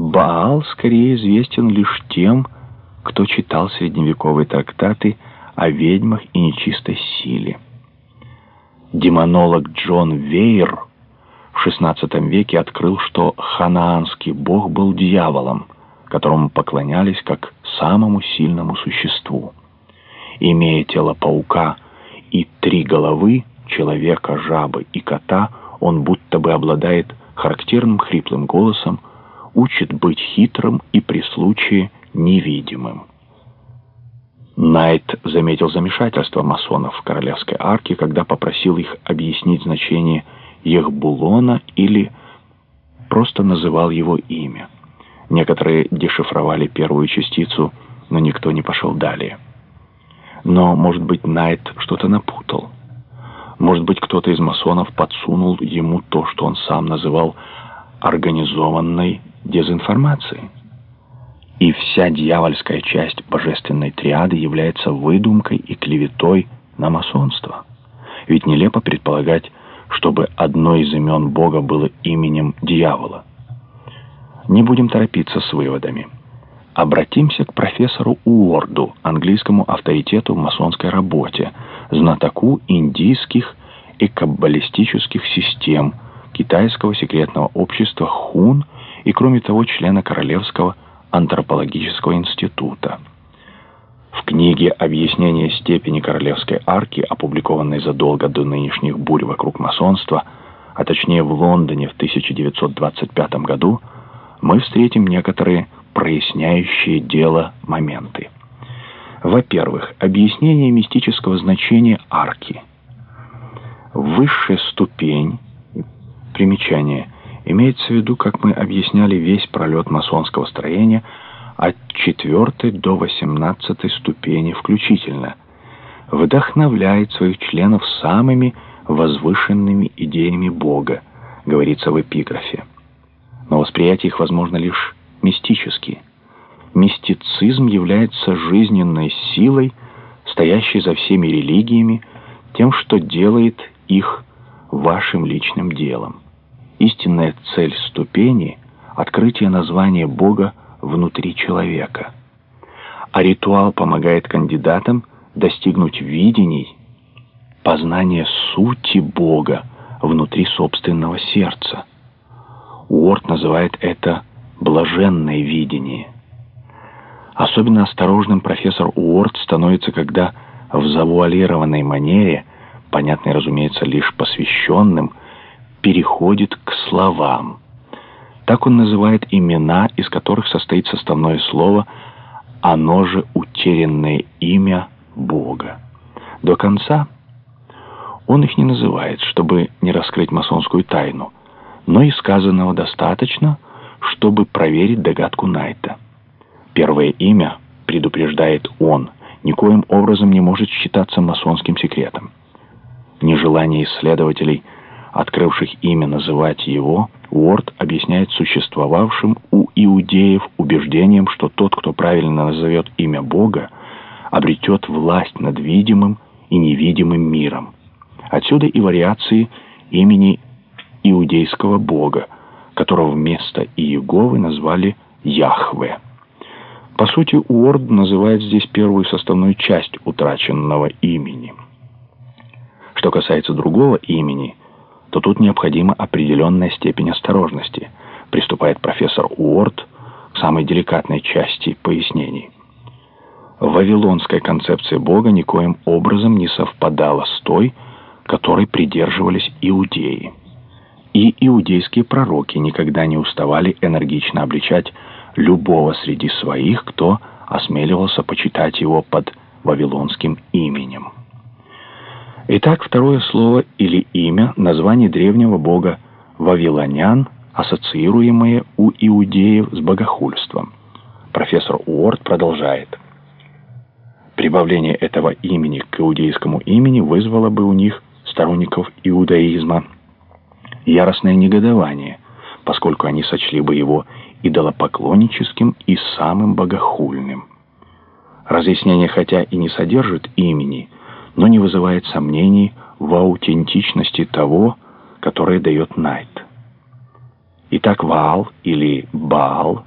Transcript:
Баал скорее известен лишь тем, кто читал средневековые трактаты о ведьмах и нечистой силе. Демонолог Джон Вейер в XVI веке открыл, что ханаанский бог был дьяволом, которому поклонялись как самому сильному существу. Имея тело паука и три головы, человека, жабы и кота, он будто бы обладает характерным хриплым голосом, учит быть хитрым и при случае невидимым. Найт заметил замешательство масонов в Королевской арке, когда попросил их объяснить значение Ехбулона или просто называл его имя. Некоторые дешифровали первую частицу, но никто не пошел далее. Но, может быть, Найт что-то напутал. Может быть, кто-то из масонов подсунул ему то, что он сам называл организованной дезинформацией. И вся дьявольская часть божественной триады является выдумкой и клеветой на масонство. Ведь нелепо предполагать, чтобы одно из имен Бога было именем дьявола. Не будем торопиться с выводами. Обратимся к профессору Уорду, английскому авторитету в масонской работе, знатоку индийских и каббалистических систем, китайского секретного общества Хун и, кроме того, члена Королевского антропологического института. В книге «Объяснение степени Королевской арки», опубликованной задолго до нынешних бурь вокруг масонства, а точнее в Лондоне в 1925 году, мы встретим некоторые проясняющие дело моменты. Во-первых, объяснение мистического значения арки. Высшая ступень, примечание – Имеется в виду, как мы объясняли, весь пролет масонского строения от четвертой до восемнадцатой ступени включительно, вдохновляет своих членов самыми возвышенными идеями Бога, говорится в эпиграфе. Но восприятие их возможно лишь мистически. Мистицизм является жизненной силой, стоящей за всеми религиями, тем, что делает их вашим личным делом. Истинная цель ступени — открытие названия Бога внутри человека. А ритуал помогает кандидатам достигнуть видений, познания сути Бога внутри собственного сердца. Уорд называет это «блаженное видение». Особенно осторожным профессор Уорд становится, когда в завуалированной манере, понятной, разумеется, лишь посвященным, переходит к словам. Так он называет имена, из которых состоит составное слово, оно же утерянное имя Бога. До конца он их не называет, чтобы не раскрыть масонскую тайну, но и сказанного достаточно, чтобы проверить догадку Найта. Первое имя, предупреждает он, никоим образом не может считаться масонским секретом. Нежелание исследователей – открывших имя, называть его, Уорд объясняет существовавшим у иудеев убеждением, что тот, кто правильно назовет имя Бога, обретет власть над видимым и невидимым миром. Отсюда и вариации имени иудейского Бога, которого вместо Иеговы назвали Яхве. По сути, Уорд называет здесь первую составную часть утраченного имени. Что касается другого имени – то тут необходима определенная степень осторожности, приступает профессор Уорд к самой деликатной части пояснений. Вавилонская концепция Бога никоим образом не совпадала с той, которой придерживались иудеи. И иудейские пророки никогда не уставали энергично обличать любого среди своих, кто осмеливался почитать его под вавилонским именем. Итак, второе слово или имя, название древнего бога вавилонян, ассоциируемое у иудеев с богохульством. Профессор Уорд продолжает. Прибавление этого имени к иудейскому имени вызвало бы у них, сторонников иудаизма, яростное негодование, поскольку они сочли бы его идолопоклонническим и самым богохульным. Разъяснение хотя и не содержит имени, но не вызывает сомнений в аутентичности того, которое дает Найт. Итак, Ваал или Баал